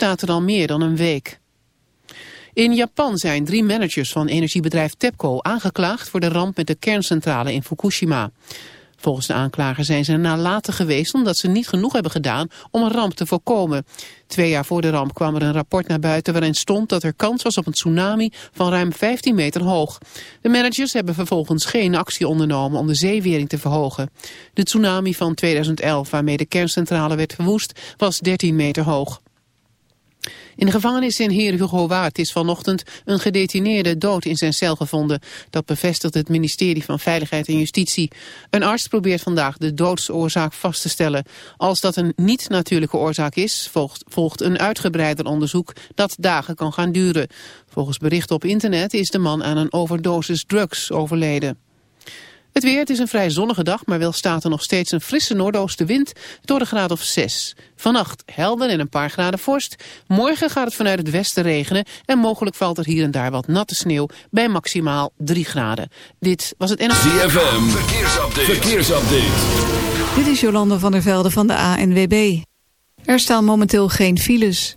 staat er al meer dan een week. In Japan zijn drie managers van energiebedrijf TEPCO aangeklaagd voor de ramp met de kerncentrale in Fukushima. Volgens de aanklager zijn ze nalaten geweest omdat ze niet genoeg hebben gedaan om een ramp te voorkomen. Twee jaar voor de ramp kwam er een rapport naar buiten waarin stond dat er kans was op een tsunami van ruim 15 meter hoog. De managers hebben vervolgens geen actie ondernomen om de zeewering te verhogen. De tsunami van 2011 waarmee de kerncentrale werd verwoest was 13 meter hoog. In de gevangenis in Heer Hugo Waard is vanochtend een gedetineerde dood in zijn cel gevonden. Dat bevestigt het ministerie van Veiligheid en Justitie. Een arts probeert vandaag de doodsoorzaak vast te stellen. Als dat een niet-natuurlijke oorzaak is, volgt, volgt een uitgebreider onderzoek dat dagen kan gaan duren. Volgens berichten op internet is de man aan een overdosis drugs overleden. Het weer, het is een vrij zonnige dag, maar wel staat er nog steeds een frisse noordoostenwind door de graad of 6. Vannacht helder en een paar graden vorst. Morgen gaat het vanuit het westen regenen en mogelijk valt er hier en daar wat natte sneeuw bij maximaal 3 graden. Dit was het NLV. ZFM, verkeersupdate. verkeersupdate. Dit is Jolande van der Velde van de ANWB. Er staan momenteel geen files.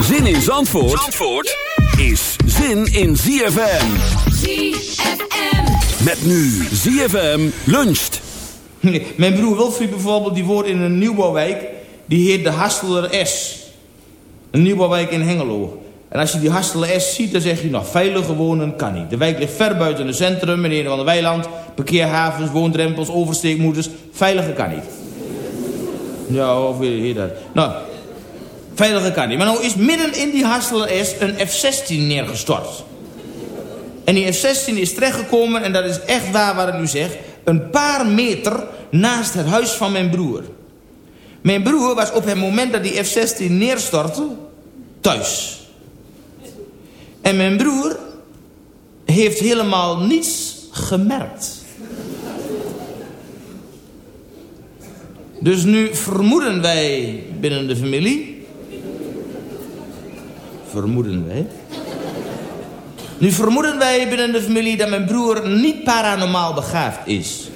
Zin in Zandvoort, Zandvoort is zin in ZFM. ZFM. Met nu ZFM luncht. Mijn broer Wilfried bijvoorbeeld, die woont in een nieuwbouwwijk. Die heet de Hasteler S. Een nieuwbouwwijk in Hengelo. En als je die Hasteler S ziet, dan zeg je nog, veilig wonen kan niet. De wijk ligt ver buiten het centrum, in een van de weiland. Parkeerhavens, woondrempels, oversteekmoeders. Veiliger kan niet. Ja, of weet je dat? Nou, veiliger kan niet. Maar nou is midden in die Hasteler S een F-16 neergestort. En die F-16 is terechtgekomen, en dat is echt waar wat ik nu zeg... een paar meter naast het huis van mijn broer. Mijn broer was op het moment dat die F-16 neerstortte... thuis. En mijn broer heeft helemaal niets gemerkt. Dus nu vermoeden wij binnen de familie... Vermoeden wij... Nu vermoeden wij binnen de familie dat mijn broer niet paranormaal begaafd is.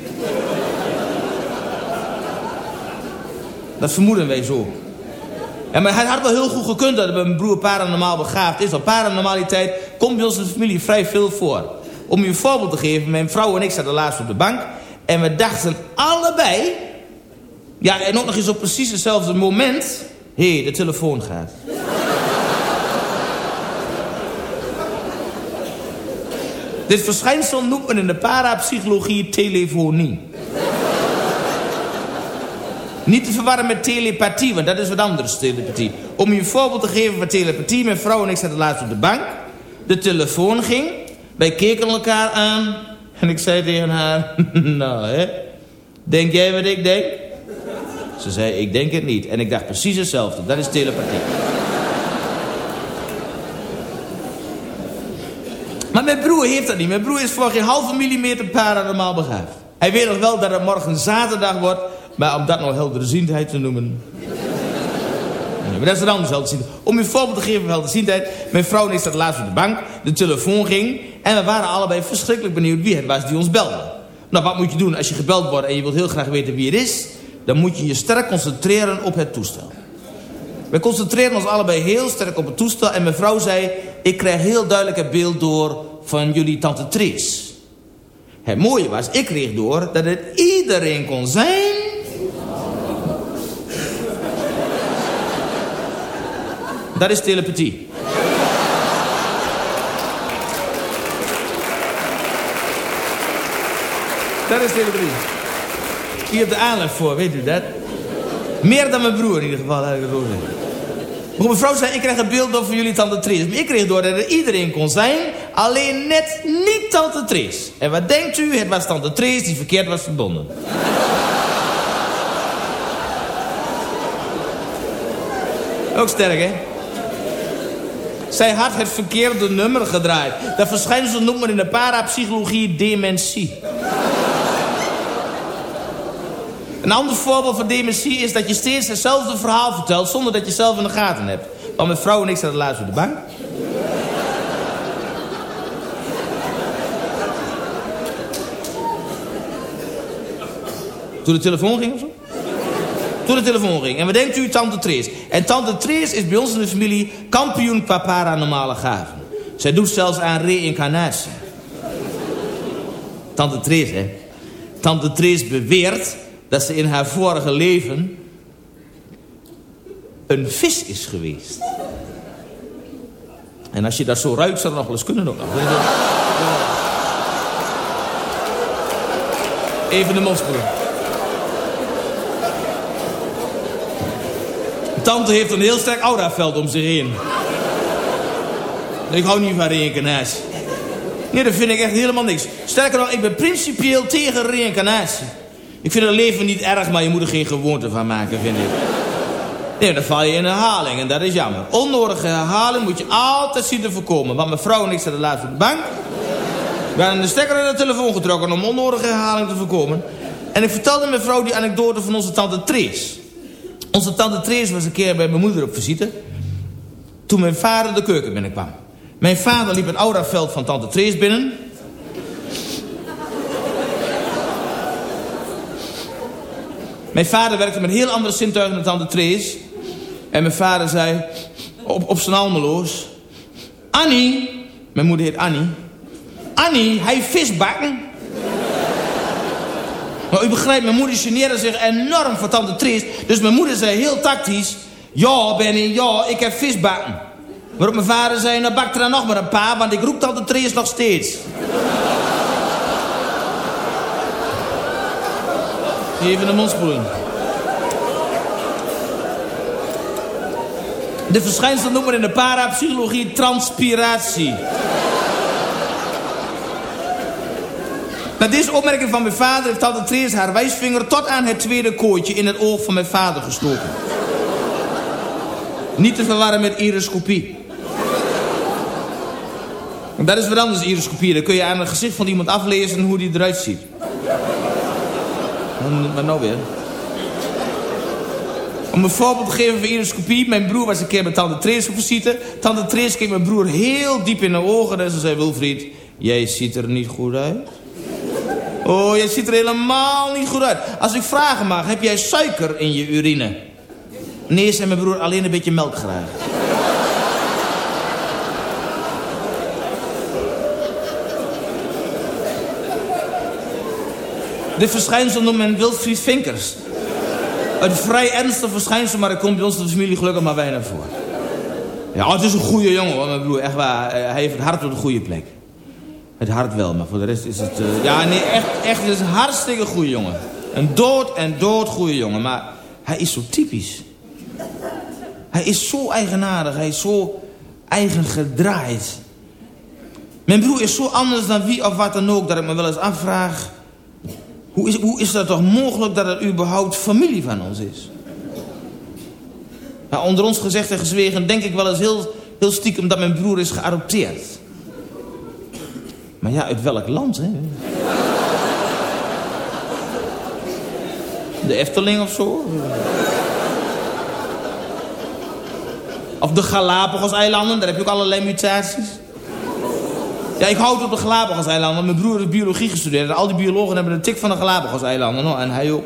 Dat vermoeden wij zo. Ja, maar het had wel heel goed gekund dat mijn broer paranormaal begaafd is. Want paranormaliteit komt bij ons in de familie vrij veel voor. Om je een voorbeeld te geven, mijn vrouw en ik zaten laatst op de bank. En we dachten allebei... Ja, en ook nog eens op precies hetzelfde moment... Hé, de telefoon gaat. Dit verschijnsel noemt men in de parapsychologie telefonie. Niet te verwarren met telepathie, want dat is wat anders, telepathie. Om je een voorbeeld te geven van telepathie... mijn vrouw en ik zaten laatst op de bank. De telefoon ging. Wij keken elkaar aan. En ik zei tegen haar... nou, hè? Denk jij wat ik denk? Ze zei, ik denk het niet. En ik dacht precies hetzelfde. Dat is telepathie. Maar mijn broer heeft dat niet. Mijn broer is voor geen halve millimeter paranormaal begaafd. Hij weet nog wel dat het morgen zaterdag wordt... maar om dat nog helderziendheid te noemen... Nee, maar dat is een ander helderziendheid. Om een voorbeeld te geven van helderziendheid... mijn vrouw ik zat laatst op de bank, de telefoon ging... en we waren allebei verschrikkelijk benieuwd wie het was die ons belde. Nou, wat moet je doen als je gebeld wordt en je wilt heel graag weten wie het is? Dan moet je je sterk concentreren op het toestel. We concentreren ons allebei heel sterk op het toestel. En mevrouw zei, ik krijg heel duidelijk het beeld door van jullie tante Tris. Het mooie was, ik kreeg door dat het iedereen kon zijn... Dat is telepathie. Dat is telepathie. Hier hebt de aanleg voor, weet u dat? Meer dan mijn broer in ieder geval. Maar mevrouw zei, ik krijg een beeld door van jullie tante Tris. Maar ik kreeg door dat er iedereen kon zijn, alleen net niet tante Tris. En wat denkt u? Het was tante Tris die verkeerd was verbonden. Ook sterk, hè? Zij had het verkeerde nummer gedraaid. Dat verschijnsel noemt men in de parapsychologie dementie. Een ander voorbeeld van dementie is dat je steeds hetzelfde verhaal vertelt... zonder dat je zelf in de gaten hebt. Want mijn vrouw en ik zaten laatst op de bank. Toen de telefoon ging of zo? Toen de telefoon ging. En wat denkt u, tante Trees? En tante Trees is bij ons in de familie kampioen qua paranormale gaven. Zij doet zelfs aan reïncarnatie. Tante Trees, hè? Tante Trees beweert dat ze in haar vorige leven een vis is geweest. En als je dat zo ruikt, zou dat nog wel eens kunnen nog. Even de mond Tante heeft een heel sterk auraveld om zich heen. Ik hou niet van reïncarnatie. Nee, dat vind ik echt helemaal niks. Sterker nog, ik ben principieel tegen reïncarnatie. Ik vind het leven niet erg, maar je moet er geen gewoonte van maken, vind ik. Nee, dan val je in herhaling en dat is jammer. Onnodige herhaling moet je altijd zien te voorkomen. Want mijn vrouw en ik zaten laatst op de bank. We hadden de stekker in de telefoon getrokken om onnodige herhaling te voorkomen. En ik vertelde mijn vrouw die anekdote van onze tante Trees. Onze tante Trees was een keer bij mijn moeder op visite. Toen mijn vader de keuken binnenkwam. Mijn vader liep het auraveld van tante Trees binnen. Mijn vader werkte met heel andere zintuigen dan tante Trees. En mijn vader zei op, op zijn almeloos... Annie, mijn moeder heet Annie. Annie, hij visbakken. Maar u begrijpt, mijn moeder geneerde zich enorm voor tante Trees. Dus mijn moeder zei heel tactisch... Ja, Benny, ja, ik heb visbakken. Waarop mijn vader zei, nou bak er dan nog maar een paar... want ik roep tante Trees nog steeds. Even de mondspoeling. De verschijnsel noemen in de parapsychologie transpiratie. Na deze opmerking van mijn vader heeft tante Trees haar wijsvinger tot aan het tweede kooitje in het oog van mijn vader gestoken. Niet te verwarren met iroscopie. Dat is wat anders, iroscopie. Dan kun je aan het gezicht van iemand aflezen hoe die eruit ziet. Maar nou weer. Om een voorbeeld te geven van iroscopie. Mijn broer was een keer met tante Trees op visite. Tante Trees keek mijn broer heel diep in de ogen. En ze zei, Wilfried, jij ziet er niet goed uit. Oh, jij ziet er helemaal niet goed uit. Als ik vragen mag, heb jij suiker in je urine? Nee, zei mijn broer, alleen een beetje melk graag. Dit verschijnsel noemt men Wilfried Vinkers. Een vrij ernstig verschijnsel, maar dat komt bij ons de familie gelukkig maar weinig voor. Ja, het is een goede jongen hoor, mijn broer. Echt waar, eh, hij heeft het hart op de goede plek. Het hart wel, maar voor de rest is het... Uh, ja, nee, echt, echt, is een hartstikke goede jongen. Een dood en dood goede jongen. Maar hij is zo typisch. Hij is zo eigenaardig, hij is zo eigen gedraaid. Mijn broer is zo anders dan wie of wat dan ook... dat ik me wel eens afvraag... hoe is, hoe is dat toch mogelijk dat het überhaupt familie van ons is? Nou, onder ons gezegd en gezwegen denk ik wel eens heel, heel stiekem... dat mijn broer is geadopteerd. Maar ja, uit welk land, hè? De Efteling of zo? Of de Galapagos-eilanden, daar heb je ook allerlei mutaties. Ja, ik houd op de Galapagos-eilanden, mijn broer heeft biologie gestudeerd. Al die biologen hebben een tik van de Galapagos-eilanden. En hij ook.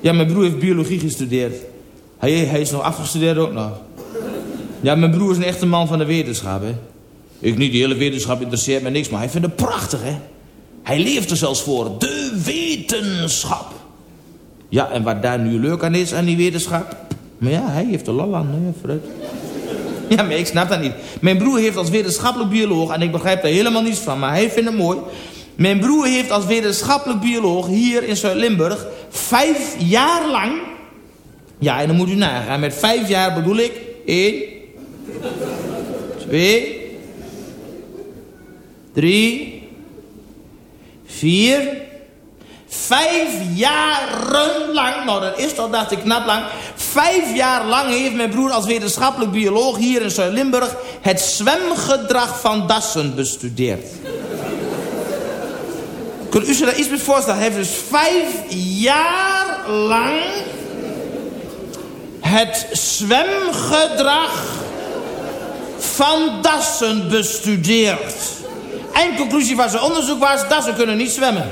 Ja, mijn broer heeft biologie gestudeerd. Hij, hij is nog afgestudeerd ook nog. Ja, mijn broer is een echte man van de wetenschap, hè. Ik niet, die hele wetenschap interesseert me niks, maar hij vindt het prachtig, hè. Hij leeft er zelfs voor. De wetenschap. Ja, en wat daar nu leuk aan is, aan die wetenschap... Maar ja, hij heeft er lol aan, hè, vooruit. Ja, maar ik snap dat niet. Mijn broer heeft als wetenschappelijk bioloog... en ik begrijp daar helemaal niets van, maar hij vindt het mooi... Mijn broer heeft als wetenschappelijk bioloog hier in Zuid-Limburg... vijf jaar lang... Ja, en dan moet u nagaan. Met vijf jaar bedoel ik... één... twee... drie... vier... Vijf jaren lang, nou dat is toch, dacht ik, knap lang. Vijf jaar lang heeft mijn broer als wetenschappelijk bioloog hier in Zuid-Limburg... het zwemgedrag van dassen bestudeerd. Kunt u zich daar iets bij voorstellen? Hij heeft dus vijf jaar lang... het zwemgedrag van dassen bestudeerd. Eindconclusie van zijn onderzoek was... dassen kunnen niet zwemmen.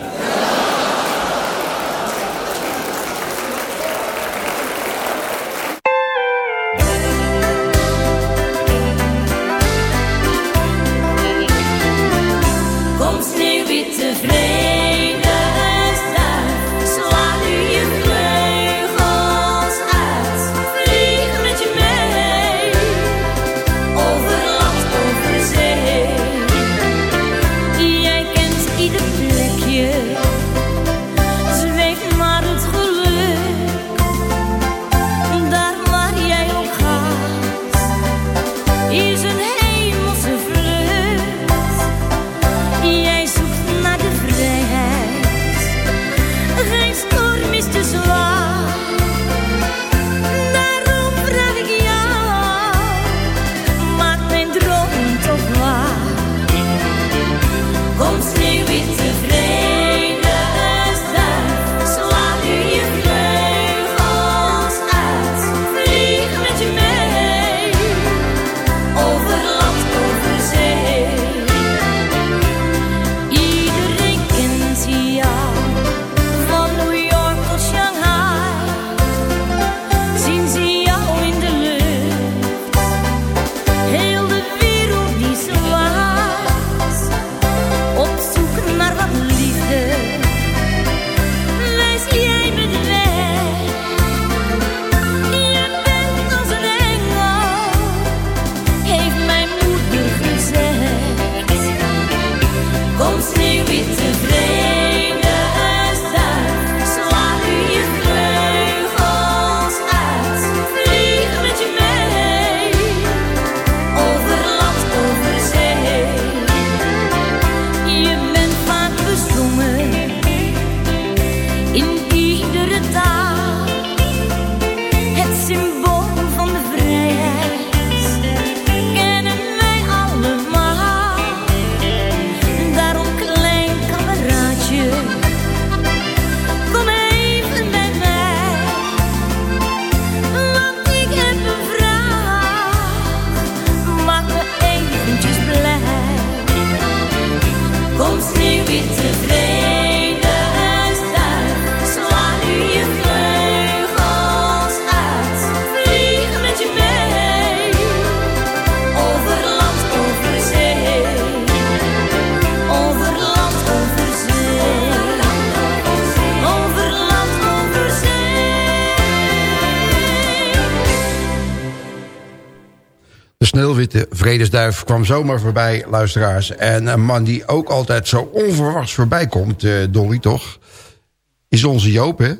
Sneeuwwitte vredesduif kwam zomaar voorbij, luisteraars. En een man die ook altijd zo onverwachts voorbij komt, eh, Dolly, toch? Is onze Joop, hè?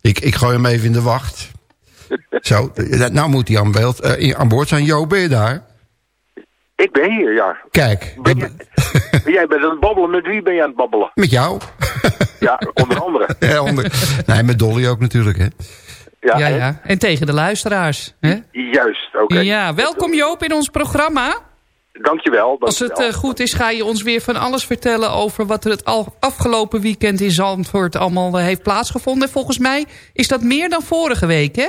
Ik, ik gooi hem even in de wacht. Zo, eh, nou moet hij aan, beeld, eh, in- aan boord zijn. Jo, ben je daar? Ik ben hier, ja. Kijk, Ben jij, jij bent aan het babbelen. Met wie ben je aan het babbelen? met jou. Ja, onder andere. Ja, onder- nee, met Dolly ook natuurlijk, hè. Ja, Ja, en- ja. En tegen de luisteraars. Hè? Juist, oké. Ja, welkom Joop in ons programma. Dankjewel. Als het dankjewel. eh, goed is, ga je ons weer van alles vertellen over wat er het al afgelopen weekend in Zandvoort allemaal eh, heeft plaatsgevonden. Volgens mij is dat meer dan vorige week, hè?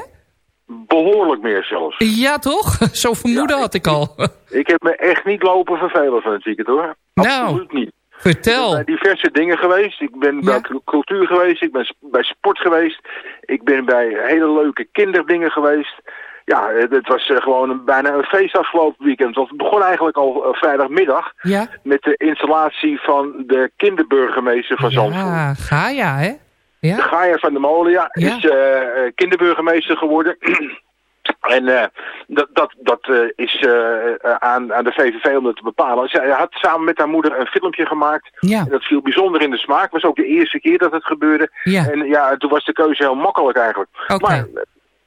Behoorlijk meer zelfs. Ja, toch? Zo vermoeden had ik al. Ik heb me echt niet lopen vervelen van het weekend, hoor. Nou, Absoluut niet. Vertel. Ik ben bij diverse dingen geweest. Ik ben bij cu- cultuur geweest. Ik ben bij sport geweest. Ik ben bij hele leuke kinderdingen geweest. Ja, het, was eh, gewoon een, bijna een feest afgelopen weekend. Want het begon eigenlijk al eh, vrijdagmiddag Ja? met de installatie van de kinderburgemeester van Zandvoort. Ja, ga ja, hè? De Ja? Gaia van der Molen, ja, is eh, kinderburgemeester geworden. en eh, dat, dat, dat eh, is eh, aan, aan de VVV om dat te bepalen. Zij had samen met haar moeder een filmpje gemaakt. Ja. En dat viel bijzonder in de smaak. Het was ook de eerste keer dat het gebeurde. Ja. En ja, toen was de keuze heel makkelijk eigenlijk. Maar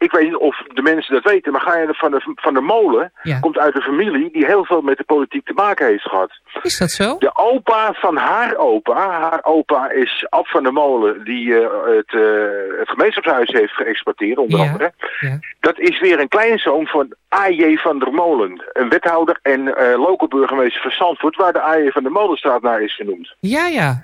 ik weet niet of de mensen dat weten, maar Gaia van der, van der Molen Ja. komt uit een familie die heel veel met de politiek te maken heeft gehad. Is dat zo? De opa van haar opa, haar opa is Ab van der Molen, die eh, het, eh, het gemeenschapshuis heeft geëxporteerd, onder Ja. andere. Ja. Dat is weer een kleinzoon van A.J. van der Molen, een wethouder en eh lokale burgemeester van Zandvoort, waar de A.J. van der Molenstraat naar is genoemd. Ja, ja.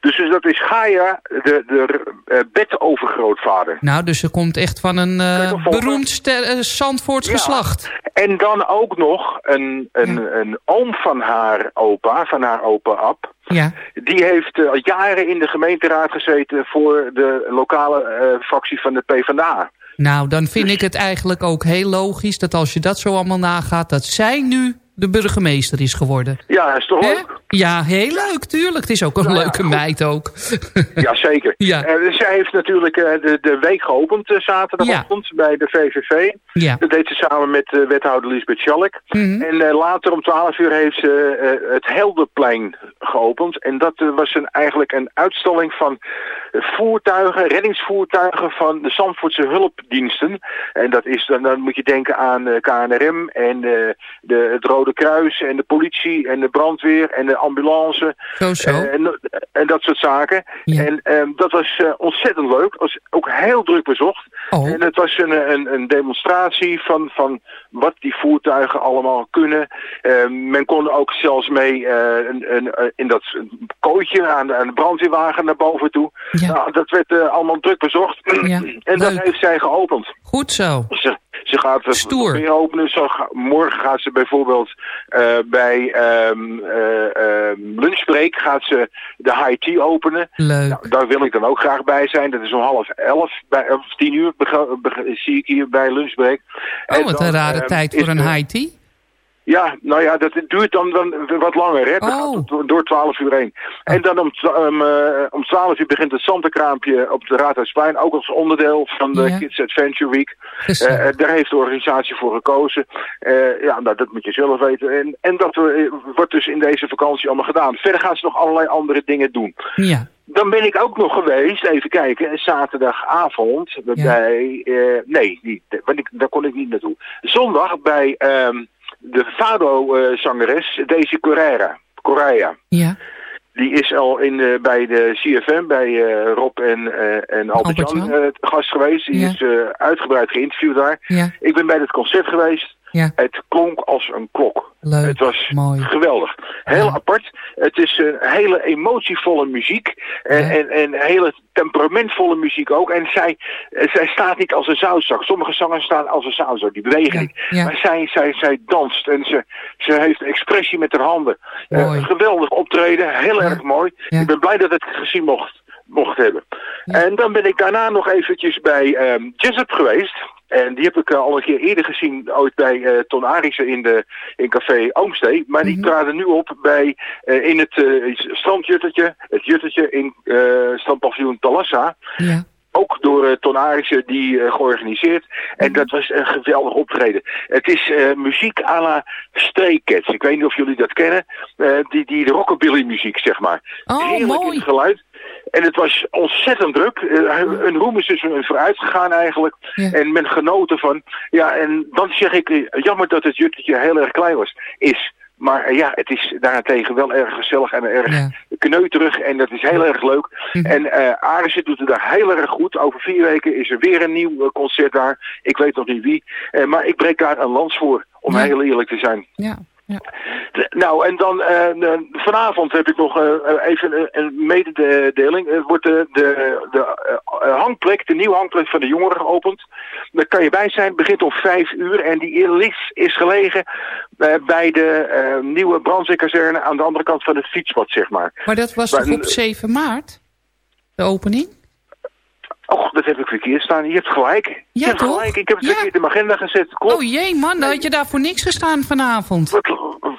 Dus, dus dat is Gaia, de, de eh, bedovergrootvader. Nou, dus ze komt echt van een eh, beroemd ster- eh, Zandvoorts Ja. geslacht. En dan ook nog een, een, een oom van haar opa, van haar opa Ab. Ja. Die heeft al jaren in de gemeenteraad gezeten voor de lokale fractie van de PvdA. Nou, dan vind ik het eigenlijk ook heel logisch dat als je dat zo allemaal nagaat... dat zij nu de burgemeester is geworden. Ja, is toch leuk? Ja, heel leuk, tuurlijk. Het is ook een Nou leuke meid ook. Jazeker. Ja. Eh, zij heeft natuurlijk eh, de, de week geopend eh, zaterdagochtend bij de VVV. Ja. Dat deed ze samen met wethouder Lisbeth Schalk. Mhm. En later om 12 uur heeft ze het Helderplein geopend. En dat was een, eigenlijk een uitstalling van voertuigen, reddingsvoertuigen van de Zandvoortse hulpdiensten. En dat is, dan, dan moet je denken aan KNRM en de, het Rode Kruis en de politie en de brandweer en de ambulance. Zo, zo. Eh, en, en dat soort zaken. Ja. En ehm, dat was eh, ontzettend leuk. was ook heel druk bezocht. Oh. En het was een, een, een demonstratie van, van wat die voertuigen allemaal kunnen. Eh, men kon ook zelfs mee eh, een, een, in dat kooitje aan, aan de brandweerwagen naar boven toe. Ja. Nou, dat werd allemaal druk bezocht. Ja, en dat heeft zij geopend. Goed zo. Ze, ze gaat Stoer. weer openen. Zo ga- morgen gaat ze bijvoorbeeld eh, bij ehm eh, ehm, lunchbreak gaat ze de high tea openen. Leuk. Nou, daar wil ik dan ook graag bij zijn. Dat is om half elf, bij, of tien uur zie ik hier bij lunchbreak. En Oh, wat dan, een rare ehm, tijd voor een high tea. Ja, nou ja, dat duurt dan, dan wat langer, hè. Oh. door twaalf uur heen. En dan om, twa- om, eh, om twaalf uur begint het Santenkraampje op de Raadhuisplein. Ook als onderdeel van de Ja. Kids Adventure Week. Eh, eh, daar heeft de organisatie voor gekozen. Eh, ja, nou, dat moet je zelf weten. En, en dat eh, wordt dus in deze vakantie allemaal gedaan. Verder gaan ze nog allerlei andere dingen doen. Ja. Dan ben ik ook nog geweest, even kijken, zaterdagavond bij... eh, nee, niet, want ik, daar kon ik niet naartoe. Zondag bij ehm, de Fado-zangeres Daisy Correa. Correa. Ja. Die is al in, eh, bij de CFM, bij eh, Rob en, eh en Albert-Jan Albert-Jan. eh, gast geweest. Die Ja. is eh, uitgebreid geïnterviewd daar. Ja. Ik ben bij het concert geweest. Ja. Het klonk als een klok. Leuk. Het was Mooi. geweldig. Heel Ja. apart. Het is een hele emotievolle muziek. En, Ja. en, en hele temperamentvolle muziek ook. En zij, zij staat niet als een zoutzak. Sommige zangers staan als een zoutzak. Die bewegen niet. Maar zij, zij, zij danst. En ze, ze heeft expressie met haar handen. Eh, geweldig optreden. Heel erg mooi. Ik ben blij dat ik het gezien mocht, mocht hebben. Ja. En dan ben ik daarna nog eventjes bij ehm Jessup geweest. En die heb ik eh, al een keer eerder gezien, ooit bij eh, Ton Arissen in, de, in Café Oomstee. Maar die Mhm. traden nu op bij, eh, in het eh, strandjuttertje, het juttertje in eh strandpaviljoen Talassa. Ja. Ook door eh, Ton Arissen die georganiseerd. En Mhm. dat was een geweldig optreden. Het is muziek à la Stray Cats. Ik weet niet of jullie dat kennen. Die, die de rockabilly muziek, zeg maar. Oh, Heerlijk in het geluid. En het was ontzettend druk. Uh, hun roem is dus vooruit gegaan eigenlijk. En men genoten van. Ja, en dan zeg ik, jammer dat het juttetje heel erg klein was. Is. Maar ja, het is daarentegen wel erg gezellig en erg ja. kneuterig. En dat is heel erg leuk. Mm -hmm. En uh, doet het daar heel erg goed. Over vier weken is er weer een nieuw uh, concert daar. Ik weet nog niet wie. Uh, maar ik breek daar een lans voor, om ja. heel eerlijk te zijn. Ja. Ja. Nou, en dan uh, vanavond heb ik nog uh, even een, een mededeling. Er wordt de, de, de uh, hangplek, de nieuwe hangplek van de jongeren geopend. Daar kan je bij zijn. Het begint om vijf uur. En die is, is gelegen bij de nieuwe brandweerkazerne aan de andere kant van het fietspad, zeg maar. Maar dat was toch op 7 maart? De opening? Och, dat heb ik verkeerd staan. Je hebt gelijk. Ja, je hebt toch? gelijk. Ik heb het ja. verkeerd in mijn agenda gezet. Klopt. Oh jee, man. Dan had je daar voor niks gestaan vanavond. Wat,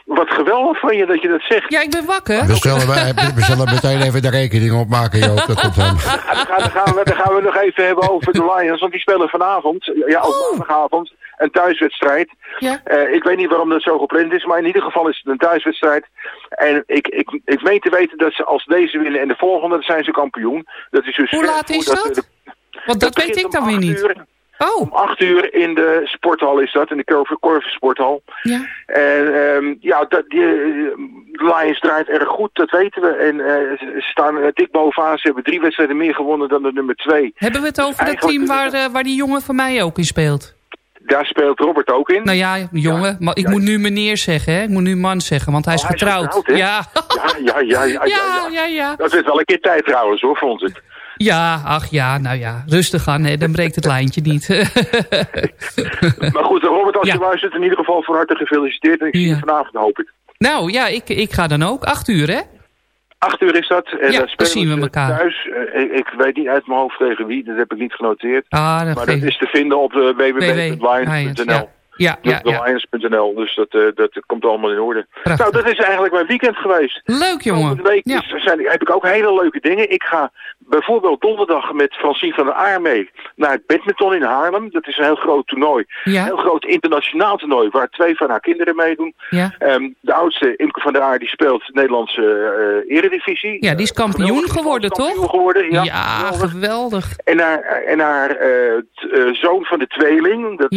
wat geweldig van je dat je dat zegt. Ja, ik ben wakker. We zullen, we, we zullen meteen even de rekening opmaken, Joop. Dat komt dan. Dan gaan, dan, gaan we, dan gaan we nog even hebben over de Lions. Want die spelen vanavond, ja, op Oh. maandagavond, een thuiswedstrijd. Ja. Uh, ik weet niet waarom dat zo gepland is, maar in ieder geval is het een thuiswedstrijd. En ik, ik, ik meen te weten dat ze als deze winnen en de volgende, dan zijn ze kampioen. Dat is dus Hoe laat is dat? dat? Want dat, dat weet ik dan weer niet. Uur. Oh. Om acht uur in de sporthal is dat, in de Corver, Corver sporthal. Ja. En um, ja, dat, die, de Lions draait erg goed, dat weten we. En uh, ze staan uh, dik bovenaan. Ze hebben drie wedstrijden meer gewonnen dan de nummer twee. Hebben we het over dus dat team waar, uh, waar die jongen van mij ook in speelt? Daar speelt Robert ook in. Nou ja, jongen. Maar ik moet nu meneer zeggen, hè? Ik moet nu man zeggen, want hij is oh, getrouwd. Ja. Ja, ja, ja, ja, ja. Dat is wel een keer tijd trouwens, hoor, vond ik. Ja, ach ja, nou ja, rustig aan, hè, dan breekt het lijntje niet. maar goed, Robert, als je luistert, in ieder geval van harte gefeliciteerd. En ik zie je vanavond, hoop ik. Nou ja, ik, ik ga dan ook. Acht uur, hè? Acht uur is dat. En ja, dan zien we elkaar. Thuis. Uh, ik, ik, weet niet uit mijn hoofd tegen wie, dat heb ik niet genoteerd. Ah, dat maar dat is te vinden op www.lions.nl. Ja, ja, ja. Dus dat, uh, dat komt allemaal in orde. Prachtig. Nou, dat is eigenlijk mijn weekend geweest. Leuk, jongen. Volgende week ja. zijn, heb ik ook hele leuke dingen. Ik ga bijvoorbeeld donderdag met Francine van der Aar mee naar het badminton in Haarlem. Dat is een heel groot toernooi. Ja. Een heel groot internationaal toernooi waar twee van haar kinderen meedoen. Ja. Um, de oudste, Imke van der Aar, die speelt de Nederlandse uh, eredivisie. Ja, die is kampioen uh, geworden, toch? Kampioen geworden, ja. ja geweldig. En haar, en haar uh, zoon van de tweeling, dat.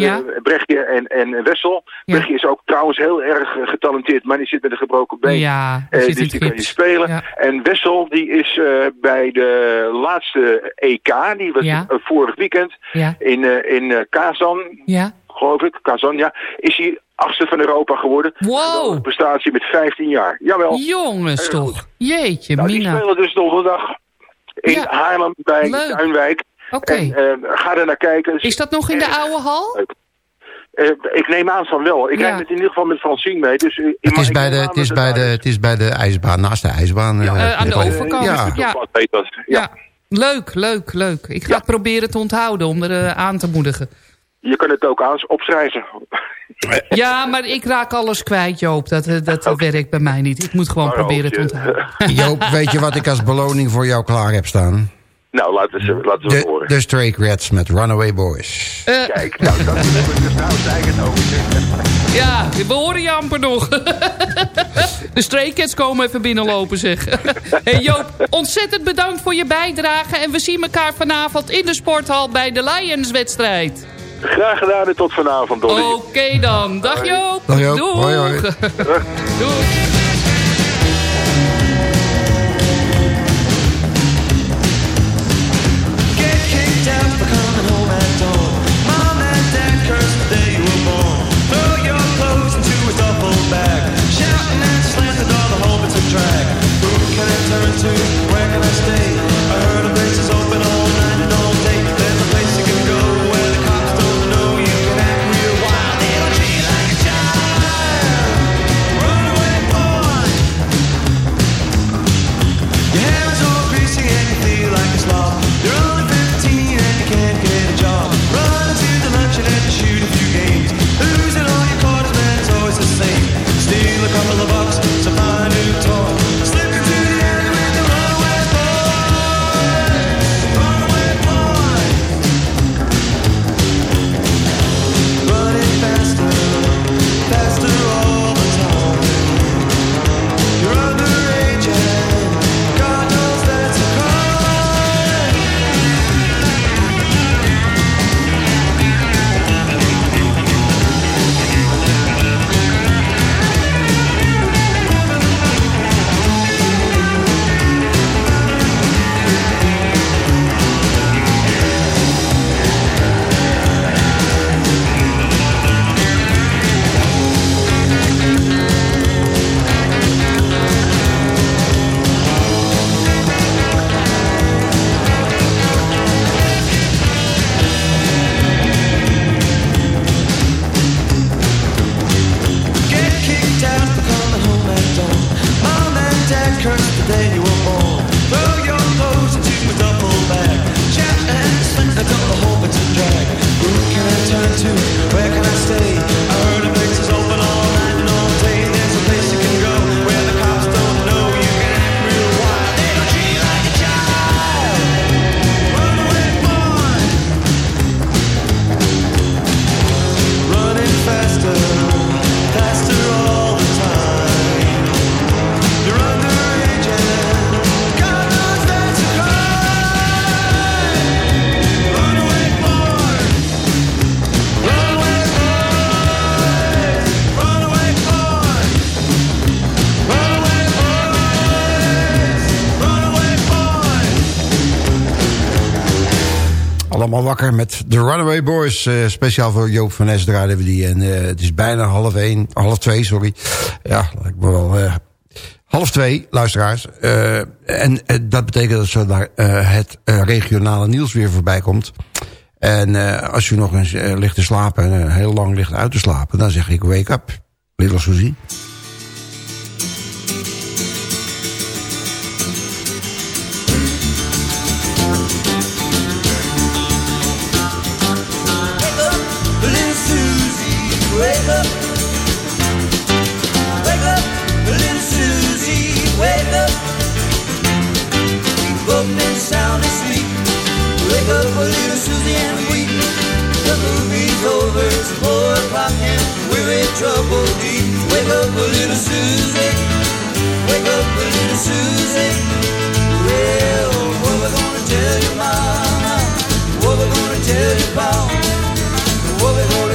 Brechtje en, en Wessel. Ja. Is ook trouwens heel erg getalenteerd, maar die zit met een gebroken been. Ja, dus die kan je spelen. Ja. En Wessel, die is bij de laatste EK, die was ja. vorig weekend ja. in, uh, in uh, Kazan, geloof ik, Kazan, ja, is hij achtste van Europa geworden. Wow. Een prestatie met 15 jaar. Jawel. Jongens toch. Jeetje, nou, Mina. Die spelen dus donderdag in. Haarlem bij Leuk. Tuinwijk. Oké. Okay. Uh, ga er naar kijken. Is dat nog in de oude hal? Uh, ik neem aan van wel. Ik ja. rijd met in ieder geval met Francine mee. Dus, uh, het, is bij de, het, is bij de, het is bij de ijsbaan, naast de ijsbaan. Ja, uh, aan de overkant. Ja. Ja. ja. ja. Leuk, leuk, leuk. Ik ga het proberen te onthouden om er aan te moedigen. Je kan het ook aan opschrijven. Ja, maar ik raak alles kwijt, Joop. Dat, dat okay. werkt bij mij niet. Ik moet gewoon maar proberen te onthouden. Joop, weet je wat ik als beloning voor jou klaar heb staan? Nou, laten we, laten we de, horen. De Stray Rats met Runaway Boys. Uh, Kijk, nou, dat is dus trouwens eigenlijk ook. Ja, we horen je amper nog. de Stray Cats komen even binnenlopen, zeg. hey Joop, ontzettend bedankt voor je bijdrage. En we zien elkaar vanavond in de sporthal bij de Lions-wedstrijd. Graag gedaan en tot vanavond, Dolly. Oké okay dan. Dag hoi. Joop. Dag Joop. Doeg. Hoi, hoi. Doeg. Met de Runaway Boys. eh, speciaal voor Joop van Es draaiden we die. En eh, het is bijna half één, half twee, sorry. Ja, lijkt me wel... eh, half twee, luisteraars. En dat betekent dat zo daar, het regionale nieuws weer voorbij komt. En als u nog eens ligt te slapen, en heel lang ligt uit te slapen... dan zeg ik wake up, little Susie.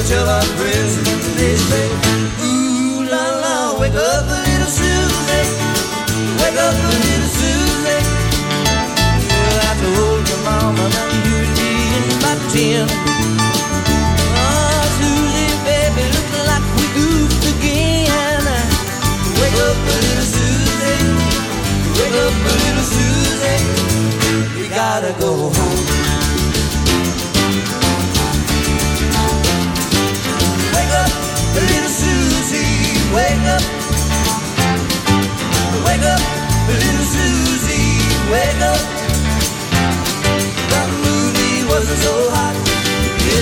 till I'm.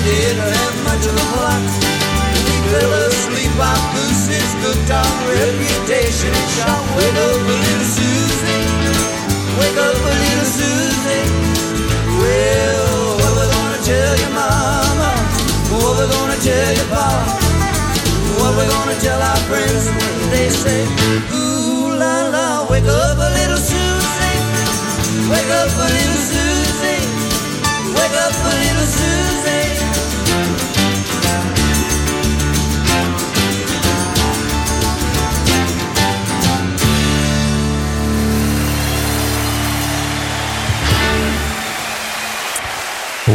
Didn't have much of a plot. We fell asleep while Gooses cooked our reputation and shot. Wake up, little Susie. Wake up, little Susie. Well, what we gonna tell your mama? What we gonna tell your papa? What we gonna tell our friends when they say, Ooh la la, wake up a little Susie, wake up a little Susie, wake up a little Susie.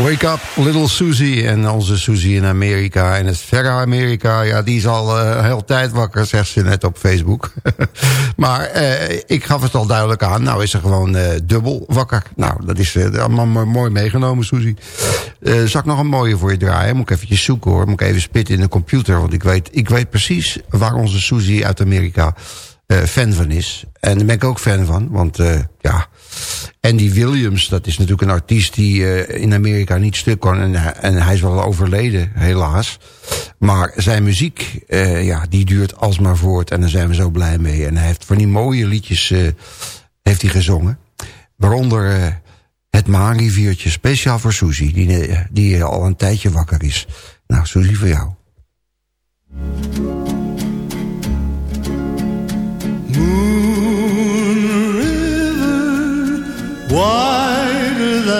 Wake up, little Susie. En onze Susie in Amerika. En het verre Amerika, ja, die is al eh, heel tijd wakker, zegt ze net op Facebook. maar eh, ik gaf het al duidelijk aan. Nou is ze gewoon eh, dubbel wakker. Nou, dat is allemaal mo- mooi meegenomen, Susie. Zal ik nog een mooie voor je draaien? Moet ik eventjes zoeken hoor. Moet ik even spitten in de computer. Want ik weet, ik weet precies waar onze Susie uit Amerika fan van is. En daar ben ik ook fan van. Want eh, ja, Andy Williams, dat is natuurlijk een artiest die eh, in Amerika niet stuk kon. En, hij- is wel overleden, helaas. Maar zijn muziek, eh, ja, die duurt alsmaar voort. En daar zijn we zo blij mee. En hij heeft van die mooie liedjes eh, heeft hij gezongen. Waaronder eh, het Maanriviertje, speciaal voor Suzy. Die, eh, die al een tijdje wakker is. Nou, Suzy, voor jou.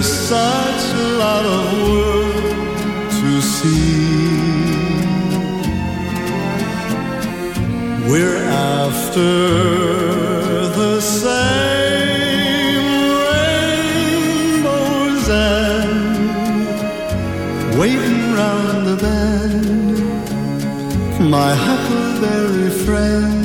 There's such a lot of world to see. We're after the same waiting round the bend my huckleberry friend,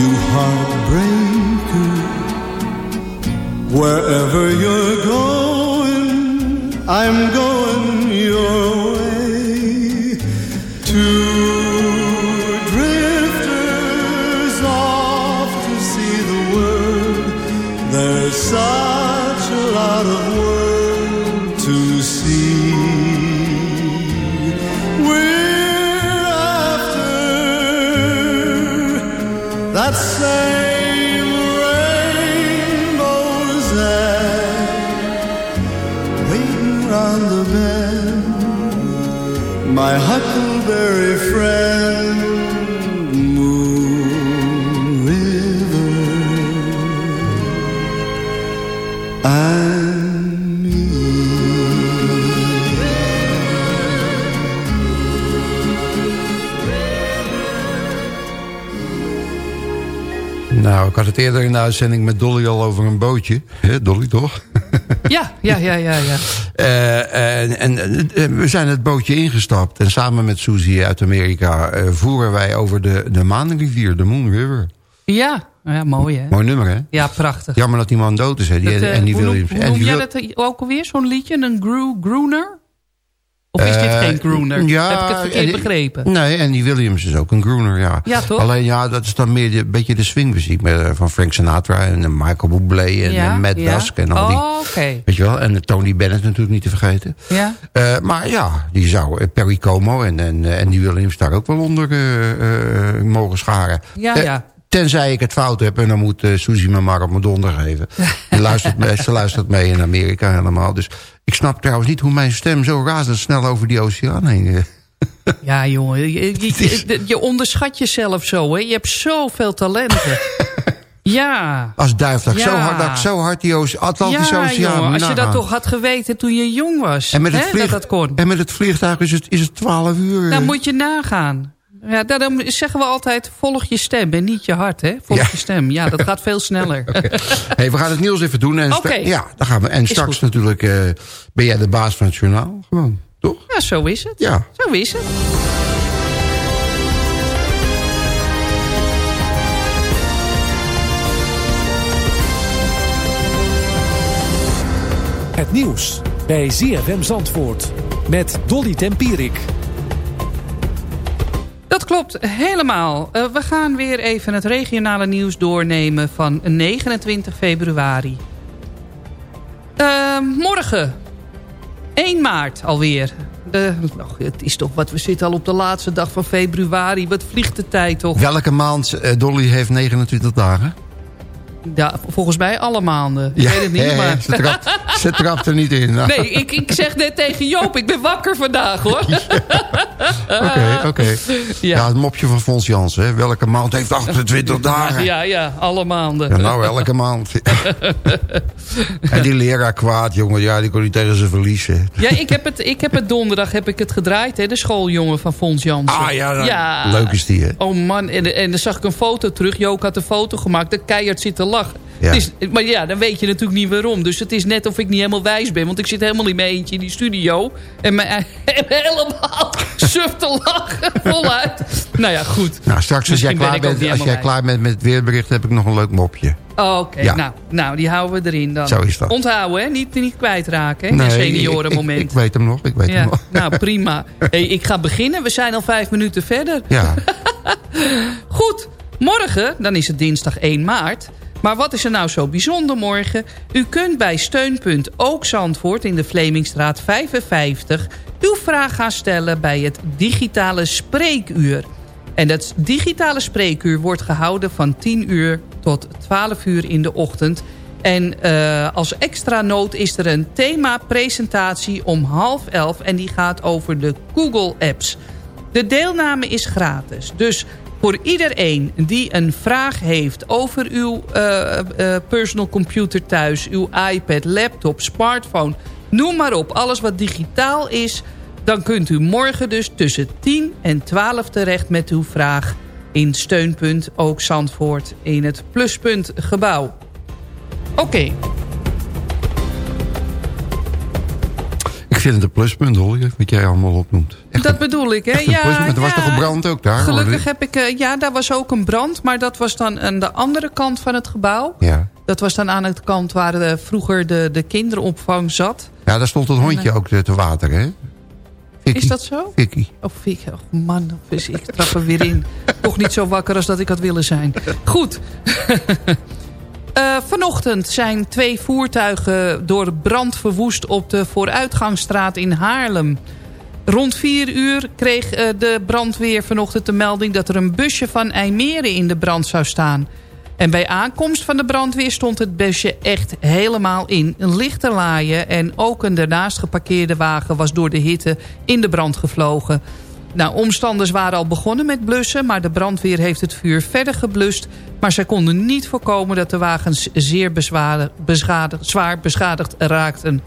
you heartbreaker. Wherever you're going, I'm going your way. Huckleberry friend, Moon River, and Nou, ik had het eerder in de uitzending met Dolly al over een bootje. Hè, Dolly, toch? Ja, ja, ja, ja. ja. Eh, en en eh, we zijn het bootje ingestapt. En samen met Susie uit Amerika eh, voeren wij over de, de Maanrivier, de Moon River. Ja, ja mooi hè. Mooi nummer, hè? Ja, prachtig. Jammer dat die man dood is, hè? Die, Dat, eh, en die hoe noem- Williams. En noem die jij Wil- dat ook alweer, zo'n liedje? Een gro grooner? Of is dit Eh, geen grooner? ja, Heb ik het verkeerd die- begrepen? Nee, en die Williams is ook een crooner, ja. Ja, toch? Alleen ja, dat is dan meer een beetje de swingmuziek met, eh, van Frank Sinatra en eh, Michael Bublé en, Ja, en Matt ja. Dusk en al die. Oh. Weet je wel? En Tony Bennett natuurlijk niet te vergeten. Ja. Maar ja, die zou Perry Como en, en, en die Williams daar ook wel onder mogen scharen. Ja, ja. Tenzij ik het fout heb en dan moet uh, Suzy me maar op mijn donder geven. Luistert mee, ze luistert mee in Amerika helemaal. Dus ik snap trouwens niet hoe mijn stem zo razendsnel over die oceaan heen... eh, Ja, jongen. Je, je, je- onderschat jezelf zo, hè. Je hebt zoveel talenten. ja. Als duif dat ik Ja. zo hard, dat ik zo hard die oce- Atlantische ja, Oceaan jongen. Als je dat toch had geweten toen je jong was. en met, het hè, vlieg- dat dat kon. en met het vliegtuig is het, is het 12 uur. Dan eh. moet je nagaan. Ja, daarom zeggen we altijd, volg je stem en niet je hart, hè? Volg Ja. je stem. Ja, dat gaat veel sneller. hey, we gaan het nieuws even doen. En. Ja, dan gaan we. En Is straks goed. natuurlijk eh, ben jij de baas van het journaal. Gewoon, toch? Ja, zo is het. Ja. Zo is het. Het nieuws bij ZFM Zandvoort met Dolly Tempierik. Dat klopt helemaal. Eh, we gaan weer even het regionale nieuws doornemen van 29 februari. Eh, morgen, 1 maart alweer. De, het is toch wat, we zitten al op de laatste dag van februari. Wat vliegt de tijd toch? Welke maand eh, Dolly heeft 29 dagen? Ja, volgens mij alle maanden. Ik weet het niet, maar... Ze, trapt, ze trapt er niet in. Nou, Nee, ik, ik zeg net tegen Joop, ik ben wakker vandaag hoor. Oké, oké. Ja. het mopje van Fons Jansen. hè. Welke maand heeft 28 dagen? Ja, ja, alle maanden. Ja, nou, elke maand. en die leraar kwaad, jongen. Ja, die kon niet tegen zijn verliezen. Ja, ik heb, het, ik heb het donderdag heb ik het gedraaid, hè, de schooljongen van Fons Jansen. Ah ja, nou, leuk is die, hè? Oh man, en, en dan zag ik een foto terug. Jook had een foto gemaakt, de keihard zit te lachen. Ja. Is, maar ja, dan weet je natuurlijk niet waarom. Dus het is net of ik niet helemaal wijs ben. Want ik zit helemaal in mijn eentje in die studio. En me helemaal suf te lachen, voluit. Nou ja, goed. Nou, straks als jij, klaar bent, niet als jij klaar bent met het weerbericht... heb ik nog een leuk mopje. Oh, Oké, Ja. nou, nou, die houden we erin dan. Zo is dat. Onthouden, hè? Niet, niet kwijtraken, hè? Nee, seniorenmoment. Ik, ik, ik weet hem nog, ik weet hem nog. nou prima. Hey, ik ga beginnen. We zijn al vijf minuten verder. Ja, Goed, morgen, dan is het dinsdag 1 maart. Maar wat is er nou zo bijzonder morgen? U kunt bij steunpunt Ook Zandvoort in de Vlemingstraat 55... uw vraag gaan stellen bij het digitale spreekuur. En dat digitale spreekuur wordt gehouden van 10 uur tot 12 uur in de ochtend... En eh, als extra noot is er een thema-presentatie om half elf... en die gaat over de Google-apps. De deelname is gratis. Dus voor iedereen die een vraag heeft over uw eh, eh, personal computer thuis... uw iPad, laptop, smartphone, noem maar op. Alles wat digitaal is, dan kunt u morgen dus tussen 10 en 12 terecht met uw vraag... in steunpunt ook Zandvoort in het Pluspunt gebouw. Oké, vind het een pluspunt, hoor, wat jij allemaal opnoemt. dat bedoel ik, hè? Echt pluspunt. Er was toch een brand ook daar? Gelukkig heb ik... eh, ja, daar was ook een brand. Maar dat was dan aan de andere kant van het gebouw. Ja. Dat was dan aan de kant waar eh, vroeger de, de kinderopvang zat. Ja, daar stond een hondje En, ook te te wateren, hè? Is dat zo? Vicky. Oh, Vicky. Oh, man, ik trap er weer in. Toch niet zo wakker als dat ik had willen zijn. Goed. Eh, vanochtend zijn twee voertuigen door brand verwoest op de vooruitgangsstraat in Haarlem. Rond vier uur kreeg eh, de brandweer vanochtend de melding... dat er een busje van IJmeren in de brand zou staan. En bij aankomst van de brandweer stond het busje echt helemaal in lichte laaien. En ook een daarnaast geparkeerde wagen was door de hitte in de brand gevlogen. Nou, omstanders waren al begonnen met blussen... maar de brandweer heeft het vuur verder geblust... maar zij konden niet voorkomen dat de wagens zeer beschadigd, zwaar beschadigd raakten.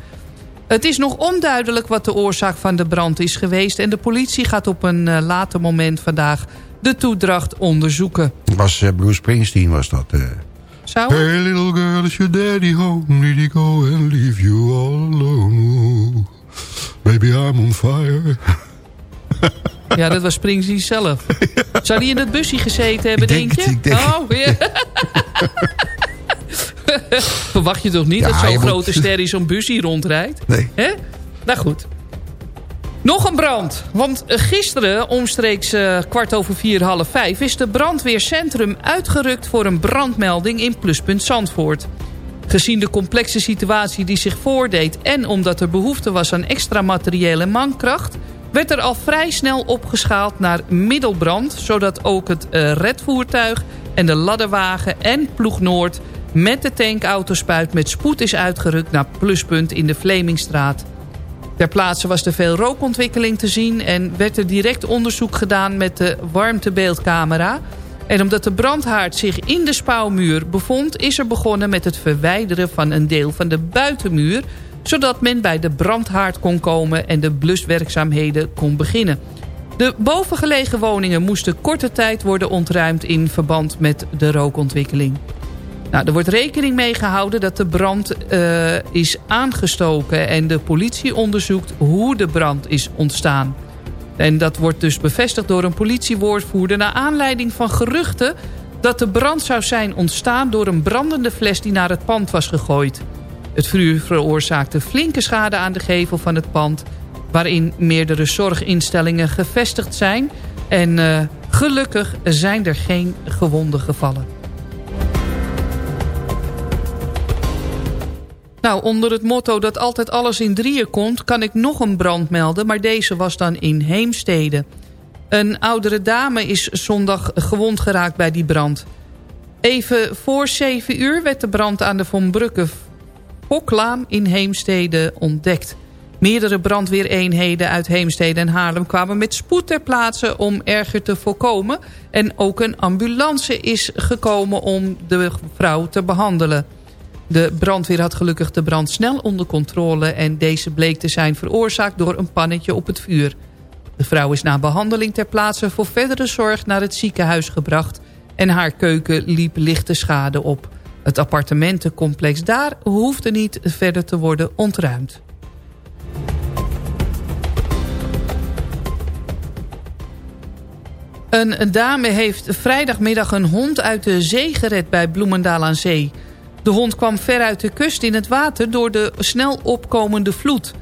Het is nog onduidelijk wat de oorzaak van de brand is geweest... en de politie gaat op een eh, later moment vandaag de toedracht onderzoeken. Was eh, Bruce Springsteen was dat. eh. Zou het? Hey little girl, is your daddy home? Did he go and leave you all alone? Baby, I'm on fire. Ja, dat was Springsteen zelf. Zou die in dat busje gezeten hebben, denk denk je? het, ik denk oh, ja. Verwacht je toch niet Ja, dat zo'n moet- grote ster in zo'n busje rondrijdt? Nee. Hè? Nou goed. Nog een brand. Want gisteren, omstreeks eh, kwart over vier, half vijf... is de brandweercentrum uitgerukt voor een brandmelding in Pluspunt Zandvoort. Gezien de complexe situatie die zich voordeed... en omdat er behoefte was aan extra materieel en mankracht... werd er al vrij snel opgeschaald naar middelbrand... zodat ook het eh, redvoertuig en de ladderwagen en Ploeg Noord... met de tankautospuit met spoed is uitgerukt naar Pluspunt in de Vlemingstraat. Ter plaatse was er veel rookontwikkeling te zien... en werd er direct onderzoek gedaan met de warmtebeeldcamera. En omdat de brandhaard zich in de spouwmuur bevond... is er begonnen met het verwijderen van een deel van de buitenmuur... zodat men bij de brandhaard kon komen en de bluswerkzaamheden kon beginnen. De bovengelegen woningen moesten korte tijd worden ontruimd... in verband met de rookontwikkeling. Nou, er wordt rekening mee gehouden dat de brand eh, is aangestoken... en de politie onderzoekt hoe de brand is ontstaan. En dat wordt dus bevestigd door een politiewoordvoerder... naar aanleiding van geruchten dat de brand zou zijn ontstaan... door een brandende fles die naar het pand was gegooid. Het vuur veroorzaakte flinke schade aan de gevel van het pand... waarin meerdere zorginstellingen gevestigd zijn... en eh, gelukkig zijn er geen gewonden gevallen. Nou, onder het motto dat altijd alles in drieën komt... kan ik nog een brand melden, maar deze was dan in Heemstede. Een oudere dame is zondag gewond geraakt bij die brand. Even voor 7 uur werd de brand aan de Von Brukke Foklaan in Heemstede ontdekt. Meerdere brandweereenheden uit Heemstede en Haarlem kwamen met spoed ter plaatse om erger te voorkomen. En ook een ambulance is gekomen om de vrouw te behandelen. De brandweer had gelukkig de brand snel onder controle... en deze bleek te zijn veroorzaakt door een pannetje op het vuur. De vrouw is na behandeling ter plaatse voor verdere zorg naar het ziekenhuis gebracht... en haar keuken liep lichte schade op. Het appartementencomplex daar hoefde niet verder te worden ontruimd. Een dame heeft vrijdagmiddag een hond uit de zee gered bij Bloemendaal aan Zee. De hond kwam ver uit de kust in het water door de snel opkomende vloed.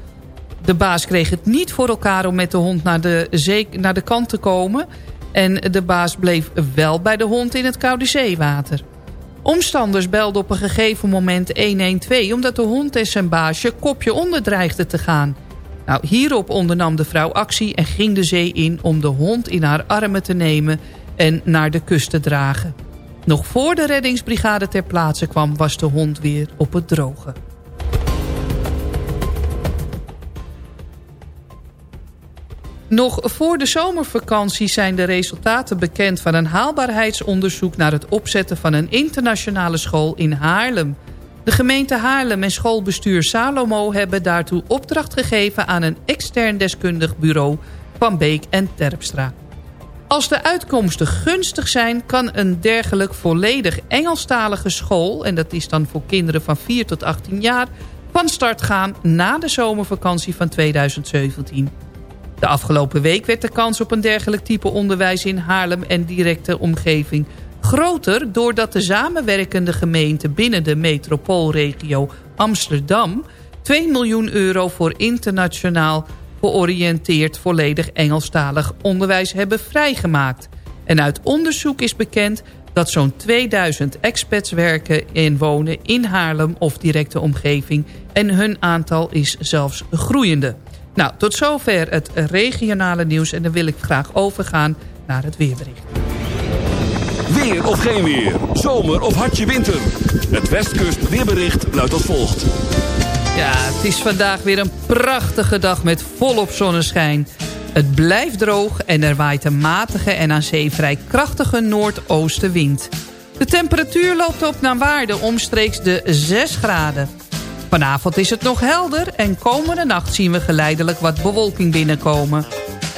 De baas kreeg het niet voor elkaar om met de hond naar de, zee, naar de kant te komen... en de baas bleef wel bij de hond in het koude zeewater. Omstanders belden op een gegeven moment 112... omdat de hond en zijn baasje kopje onder dreigden te gaan. Nou, hierop ondernam de vrouw actie en ging de zee in... om de hond in haar armen te nemen en naar de kust te dragen. Nog voor de reddingsbrigade ter plaatse kwam... was de hond weer op het droge. Nog voor de zomervakantie zijn de resultaten bekend van een haalbaarheidsonderzoek naar het opzetten van een internationale school in Haarlem. De gemeente Haarlem en schoolbestuur Salomo hebben daartoe opdracht gegeven aan een extern deskundig bureau van Beek en Terpstra. Als de uitkomsten gunstig zijn, kan een dergelijk volledig Engelstalige school... en dat is dan voor kinderen van 4 tot 18 jaar... van start gaan na de zomervakantie van 2017. De afgelopen week werd de kans op een dergelijk type onderwijs in Haarlem en directe omgeving groter doordat de samenwerkende gemeenten binnen de metropoolregio Amsterdam 2 miljoen euro voor internationaal georiënteerd volledig Engelstalig onderwijs hebben vrijgemaakt. En uit onderzoek is bekend dat zo'n 2000 expats werken en wonen in Haarlem of directe omgeving. En hun aantal is zelfs groeiende. Nou, tot zover het regionale nieuws. En dan wil ik graag overgaan naar het weerbericht. Weer of geen weer. Zomer of hartje winter. Het Westkust weerbericht luidt als volgt. Ja, het is vandaag weer een prachtige dag met volop zonneschijn. Het blijft droog en er waait een matige en aan zee vrij krachtige noordoostenwind. De temperatuur loopt op naar waarde omstreeks de 6 graden. Vanavond is het nog helder en komende nacht zien we geleidelijk wat bewolking binnenkomen.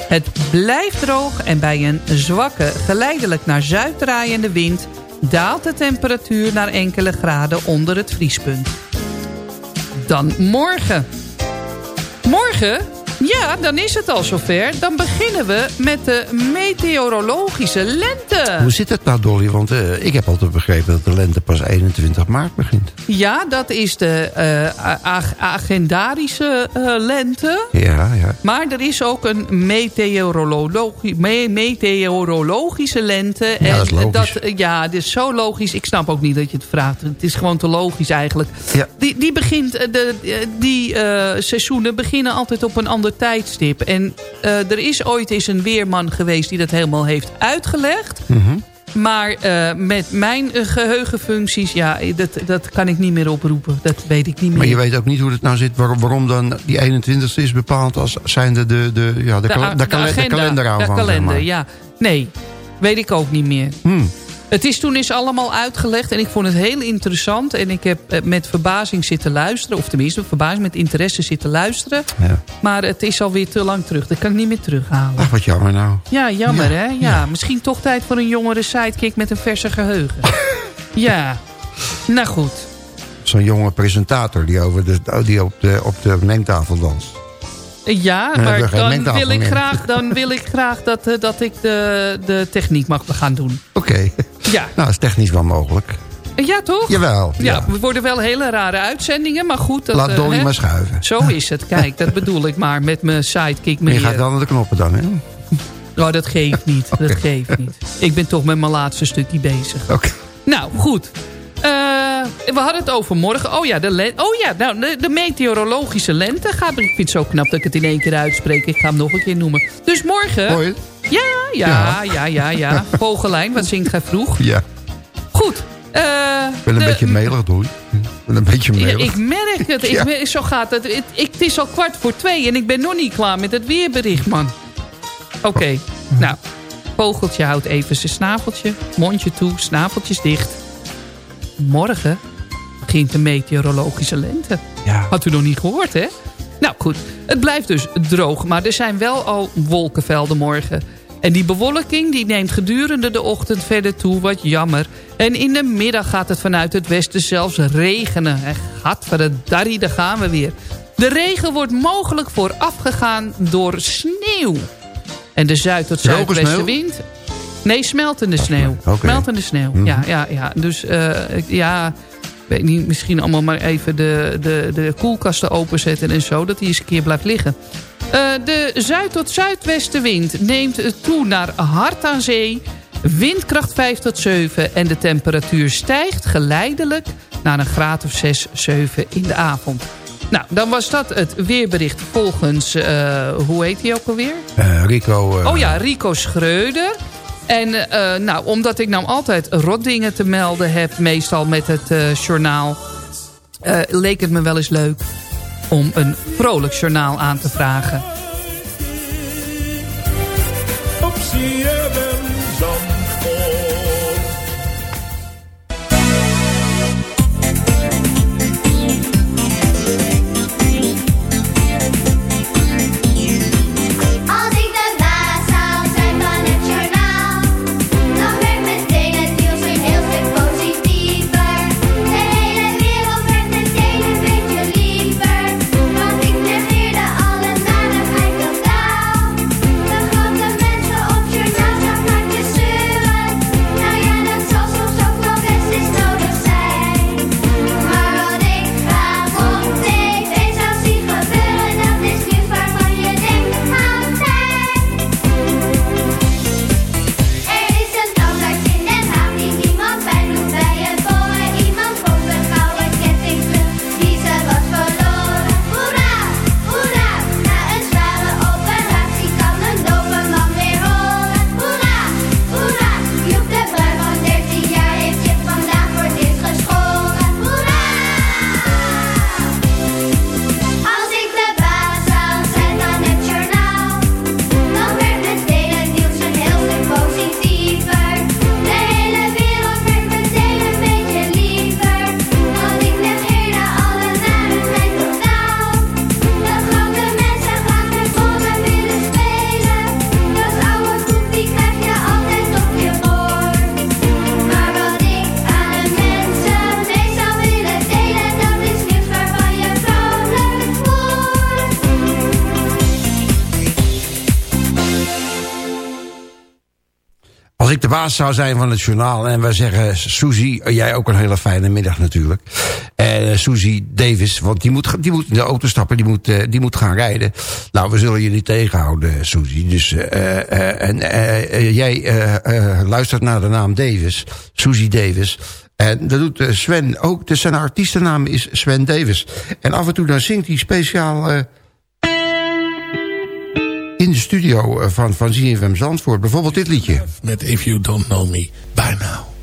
Het blijft droog en bij een zwakke, geleidelijk naar zuid draaiende wind... daalt de temperatuur naar enkele graden onder het vriespunt. Dan morgen. Morgen ja, dan is het al zover. Dan beginnen we met de meteorologische lente. Hoe zit het nou, Dolly? Want uh, ik heb altijd begrepen dat de lente pas 21 maart begint. Ja, dat is de uh, ag agendarische uh, lente. Ja, ja. Maar er is ook een meteorologi me meteorologische lente. Ja, dat is logisch. Dat, ja, het is zo logisch. Ik snap ook niet dat je het vraagt. Het is gewoon te logisch eigenlijk. Ja. Die, die, begint, de, die seizoenen beginnen altijd op een tijdstip. En uh, er is ooit eens een weerman geweest die dat helemaal heeft uitgelegd. Mm -hmm. Maar uh, met mijn uh, geheugenfuncties, ja, dat, dat kan ik niet meer oproepen. Dat weet ik niet meer. Maar je weet ook niet hoe het nou zit, waarom, waarom dan die 21ste is bepaald als zijnde de, de, ja, de, de, de, de, kal de kalender. De kalender, zeg maar. ja. Nee, weet ik ook niet meer. Hmm. Het is toen is allemaal uitgelegd en ik vond het heel interessant. En ik heb met verbazing zitten luisteren. Of tenminste, verbazing met interesse zitten luisteren. Ja. Maar het is alweer te lang terug. Dat kan ik niet meer terughalen. Ach, wat jammer nou. Ja, jammer Ja, hè? Ja, ja. misschien toch tijd voor een jongere sidekick met een verse geheugen. ja, nou goed. Zo'n jonge presentator die, over de, die op, de, op de mengtafel danst. Ja, maar dan wil, ik graag, dan wil ik graag dat, eh, dat ik de, de techniek mag gaan doen. Oké. Ja. Nou, is technisch wel mogelijk. Ja, toch? Jawel. Ja, Ja. we worden wel hele rare uitzendingen, maar goed. Dat, Laat eh, Dolly maar schuiven. Zo is het. Kijk, dat bedoel ik maar met mijn sidekick. Maar je gaat wel naar de knoppen dan, hè? Oh, dat geeft niet. Dat geeft niet. Ik ben toch met mijn laatste stukje bezig. Oké. Nou, goed. Eh, we hadden het over morgen. Oh ja, de, oh ja nou, de, de meteorologische lente. Gaat, ik vind het zo knap dat ik het in één keer uitspreek. Ik ga hem nog een keer noemen. Dus morgen... Je? Ja, ja, ja, ja, ja. Vogelijn, wat zingt gij vroeg? Ja. Goed. eh, Ik ben een beetje melig, ben een beetje melig. ik merk het. Ik zo gaat het. Het, ik- het is al kwart voor twee en ik ben nog niet klaar met het weerbericht, man. Oké, nou. Vogeltje houdt even zijn snaveltje, mondje toe, snaveltjes dicht. Morgen begint de meteorologische lente. Ja. Had u nog niet gehoord, hè? Nou goed, het blijft dus droog, maar er zijn wel al wolkenvelden morgen. En die bewolking die neemt gedurende de ochtend verder toe, wat jammer. En in de middag gaat het vanuit het westen zelfs regenen. En gadverdarrie, daar gaan we weer. De regen wordt mogelijk voorafgegaan door sneeuw. En de zuid- tot zuidwestenwind... Nee, smeltende sneeuw. Smeltende sneeuw, Mhm. ja, ja, ja. Dus ik- ja, ik weet niet, misschien allemaal maar even de, de, de koelkasten openzetten en zo. Dat die eens een keer blijft liggen. Eh, de zuid- tot zuidwestenwind neemt toe naar hard aan zee. Windkracht 5 tot 7 en de temperatuur stijgt geleidelijk naar een graad of 6, 7 in de avond. Nou, dan was dat het weerbericht volgens, eh, hoe heet hij ook alweer? Rico... eh, Oh ja, Rico Schreuder. En eh, nou, omdat ik nou altijd rotdingen te melden heb... meestal met het eh, journaal... eh, leek het me wel eens leuk om een vrolijk journaal aan te vragen. Op zou zijn van het journaal en wij zeggen... Suzy, jij ook een hele fijne middag natuurlijk. En uh, Suzy Davis, want die moet, die moet in de auto stappen, die moet, uh, die moet gaan rijden. Nou, we zullen je niet tegenhouden, Suzy. Dus, uh, en jij luistert naar de naam Davis, Suzy Davis... En dat doet Sven ook. Dus zijn artiestennaam is Sven Davis. En af en toe dan zingt hij speciaal in de studio van, van ZFM Zandvoort. Bijvoorbeeld dit liedje. Met If You Don't Know Me By Now.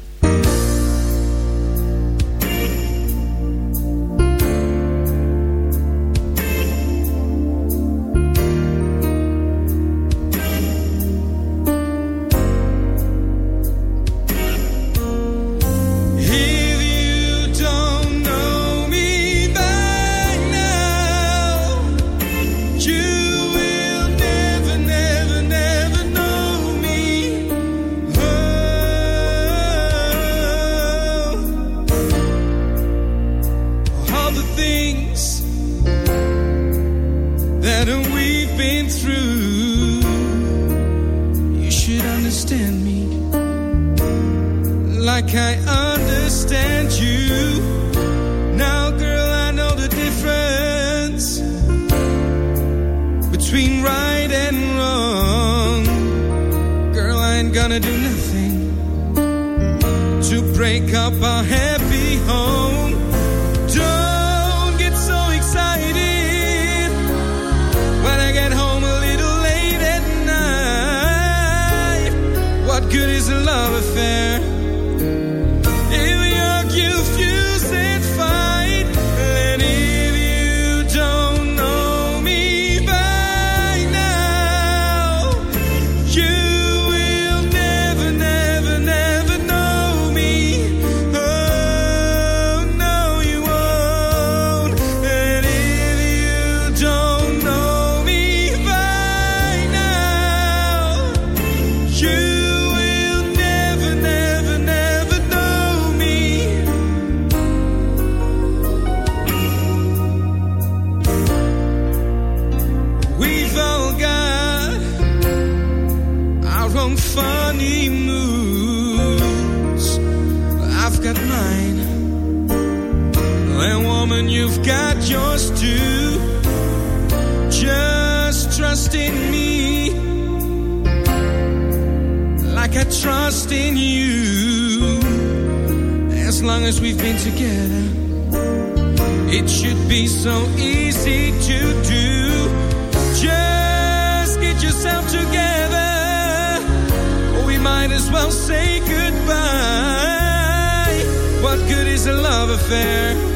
got mine. And woman, you've got yours too. Just trust in me. Like I trust in you. As long as we've been together It should be so easy to do. Just get yourself together. We might as well say goodbye. What good is a love affair?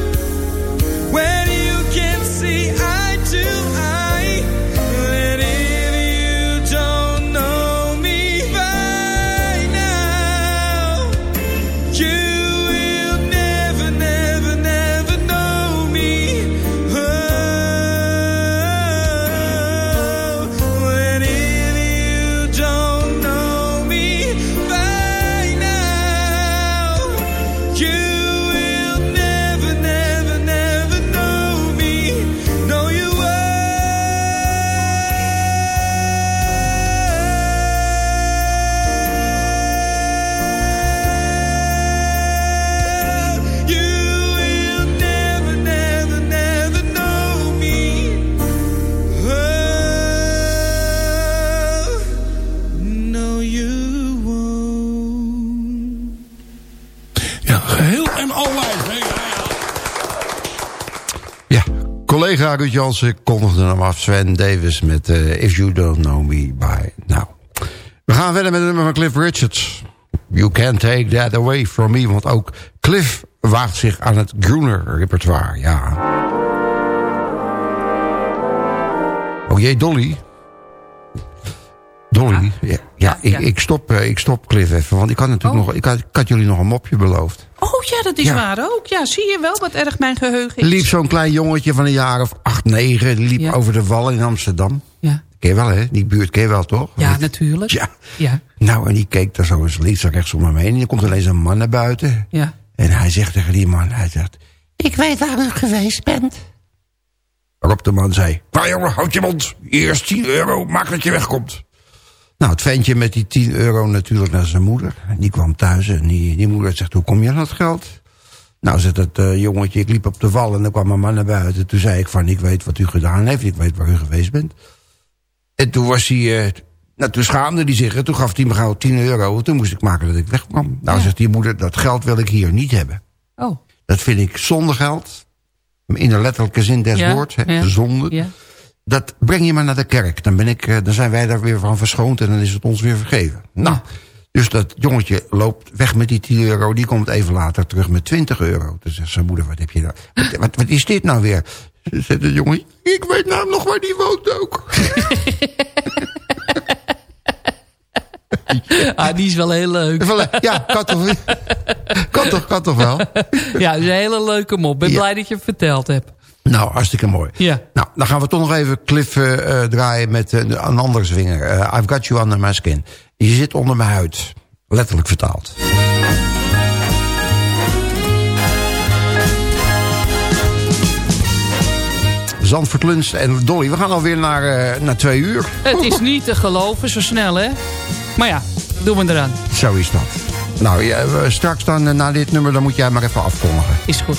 Collega Ruud Jansen kondigde hem af. Sven Davis met uh, If You Don't Know Me By Now. We gaan verder met het nummer van Cliff Richards. You Can't Take That Away From Me. Want ook Cliff waagt zich aan het groener repertoire. Ja. Oh jee, Dolly. Dolly, ja, ja, ik, ik, stop, uh, ik stop Cliff even. Want ik had natuurlijk Oh. nog, ik had, ik had jullie nog een mopje beloofd. Oh ja, dat is Ja. waar ook. Ja, zie je wel wat erg mijn geheugen is. liep zo'n klein jongetje van een jaar of acht, negen. Die liep Ja. over de wal in Amsterdam. Ja. Ken je wel, hè? Die buurt ken je wel, toch? Ja, natuurlijk. Ja. Ja. Nou, en die keek daar zo eens links en rechts om hem heen. En er komt ineens een man naar buiten. Ja. En hij zegt tegen die man, hij zegt... Ik weet waar u geweest bent. Waarop de man zei... Nou jongen, houd je mond. Eerst 10 euro, maak dat je wegkomt. Nou, het ventje met die 10 euro natuurlijk naar zijn moeder. Die kwam thuis en die, die moeder zegt, hoe kom je aan dat geld? Nou, zegt het eh, jongetje, ik liep op de wal en dan kwam een man naar buiten. Toen zei ik van, ik weet wat u gedaan heeft, ik weet waar u geweest bent. En toen was hij, eh, nou, toen schaamde hij zich en toen gaf hij me gauw 10 euro. En toen moest ik maken dat ik wegkwam. Nou, zegt die moeder, dat geld wil ik hier niet hebben. Oh. Dat vind ik zonde geld. In de letterlijke zin des Ja, woords, hè, ja, zonde. Dat breng je maar naar de kerk. Dan, ben ik, eh, dan zijn wij daar weer van verschoond en dan is het ons weer vergeven. Nou, dus dat jongetje loopt weg met die 10 euro. Die komt even later terug met 20 euro. Toen zegt zijn moeder, wat heb je nou? Wat, wat, wat is dit nou weer? Zegt de jongen, ik weet nou nog waar die woont ook. Ah, die is wel heel leuk. Ja, kan toch, kan toch, kan toch wel? Ja, dat is een hele leuke mop. Ben Ja. blij dat je het verteld hebt. Nou, hartstikke mooi. Ja. Nou, dan gaan we toch nog even Cliff eh, draaien met eh, een andere zwinger. Eh, I've got you under my skin. Je zit onder mijn huid. Letterlijk vertaald. Zandvoort Lunch en Dolly. We gaan alweer naar, naar twee uur. Het is niet te geloven zo snel, hè? Maar ja, doen we eraan. Zo is dat. Nou, ja, straks dan na dit nummer, dan moet jij maar even afkondigen. Is goed.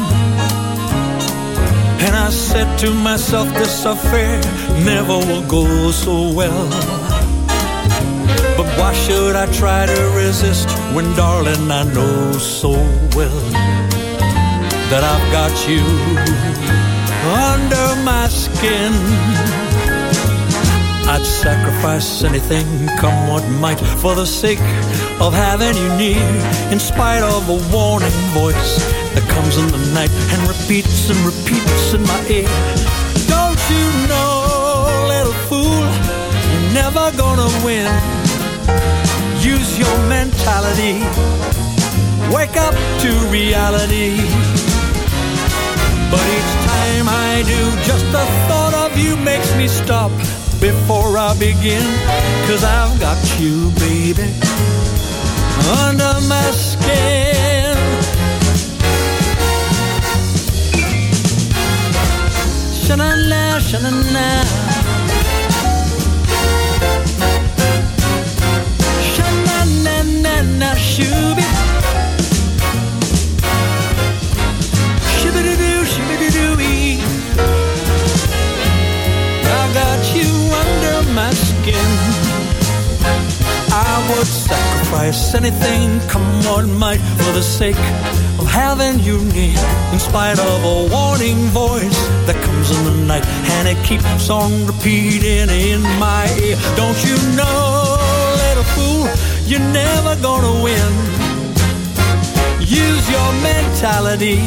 And I said to myself, this affair never will go so well. But why should I try to resist when, darling, I know so well that I've got you under my skin? I'd sacrifice anything, come what might, for the sake of having you near, in spite of a warning voice that comes in the night and repeats and repeats in my ear. Don't you know, little fool, you're never gonna win. Use your mentality, wake up to reality. But each time I do, just the thought of you makes me stop before I begin. Cause I've got you, baby, under my skin. Sha-na-na, sha-na-na. Sha-na-na-na-na, shibidoo-ee. I got you under my skin. Would sacrifice anything, come what might, for the sake of having you near. In spite of a warning voice that comes in the night and it keeps on repeating in my ear. Don't you know, little fool, you're never gonna win. Use your mentality,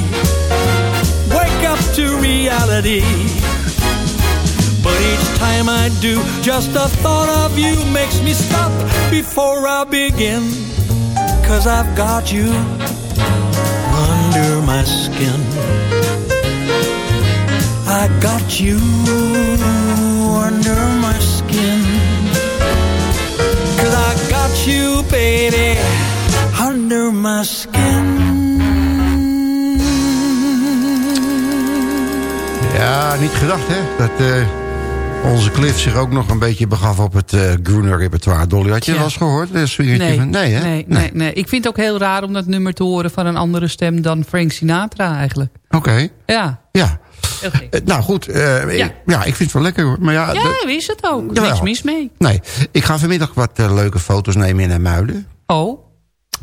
wake up to reality. But each time I do, just the thought of you makes me stop before I begin. Cause I've got you under my skin. I got you under my skin. Cause I got you, baby, under my skin. Ja, niet gedacht hè. Dat eh, onze Cliff zich ook nog een beetje begaf op het eh Groener repertoire. Dolly, had je Ja. dat eens gehoord? Swingertje Nee, nee hè? nee, nee, nee. Ik vind het ook heel raar om dat nummer te horen van een andere stem dan Frank Sinatra eigenlijk. Oké. Ja. Ja. Eh, nou goed, eh, Ja. Ik, ja, ik vind het wel lekker hoor. Maar ja, Ja, wie is het ook? Niks mis mee. nee. Ik ga vanmiddag wat eh, leuke foto's nemen in Muiden. Oh,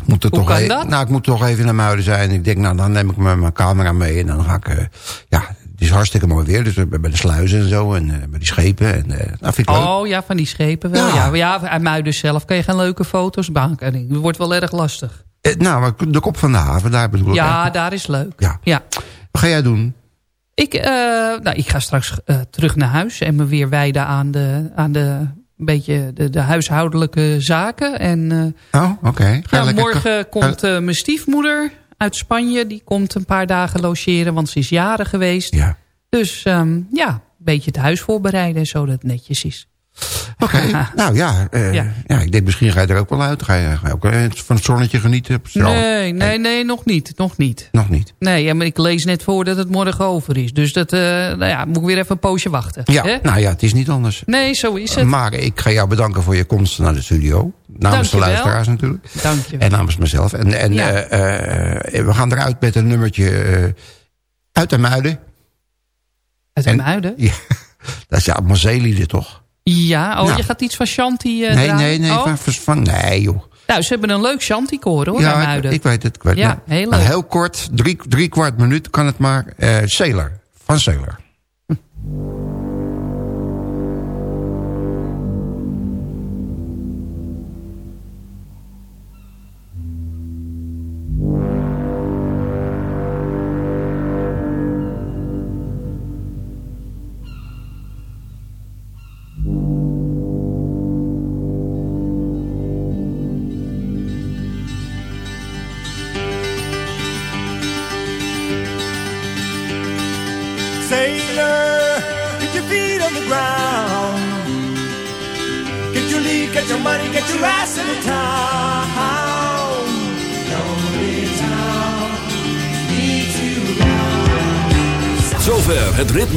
moet er Hoe toch kan e- dat? Nou, ik moet toch even naar Muiden zijn. Ik denk, nou, dan neem ik mijn, mijn camera mee en dan ga ik... eh, ja, is hartstikke mooi weer. Dus bij de sluizen en zo en eh, bij die schepen. En, eh dat vind ik leuk. oh ja, van die schepen wel. Ja. Ja, ja, uit Muiden zelf kan je geen leuke foto's maken. Dat wordt wel erg lastig. Eh, nou, maar de kop van de haven, daar bedoel ik Ja, eigenlijk. daar is leuk. Ja. ja. Wat ga jij doen? Ik, eh, nou, ik ga straks eh, terug naar huis en me weer wijden aan de, aan de, een beetje de, de huishoudelijke zaken. En, eh, Oh, oké. Ja, morgen komt eh, mijn stiefmoeder uit Spanje. Die komt een paar dagen logeren, want ze is jaren geweest. Ja. Dus ehm, ja, een beetje het huis voorbereiden, zodat het netjes is. Oké, nou ja, eh, Ja. ja. ik denk misschien ga je er ook wel uit. Ga je, ga je ook eh, van het zonnetje genieten? op? Nee, nee, nee, nog niet. Nog niet. Nog niet. Nee, ja, maar ik lees net voor dat het morgen over is. Dus dat, eh, nou ja, moet ik weer even een poosje wachten. Ja, hè? nou ja, het is niet anders. Nee, zo is het. Maar ik ga jou bedanken voor je komst naar de studio. Namens de luisteraars natuurlijk. Dank je. En namens mezelf. En, en Ja. we gaan eruit met een nummertje uit de Muiden. Uit de Muiden? Ja, dat is ja allemaal zeelieden toch? Ja, oh, Nou. je gaat iets van Shanti eh nee, nee, nee, Oh? van, van, nee joh. Nou, ze hebben een leuk Shanti-koor hoor, ja, ik, ik weet het. Ik weet het. Ja, Nou, heel nou, kort, drie, drie kwart minuut kan het maar. Eh Sailor, van Sailor. Sailor,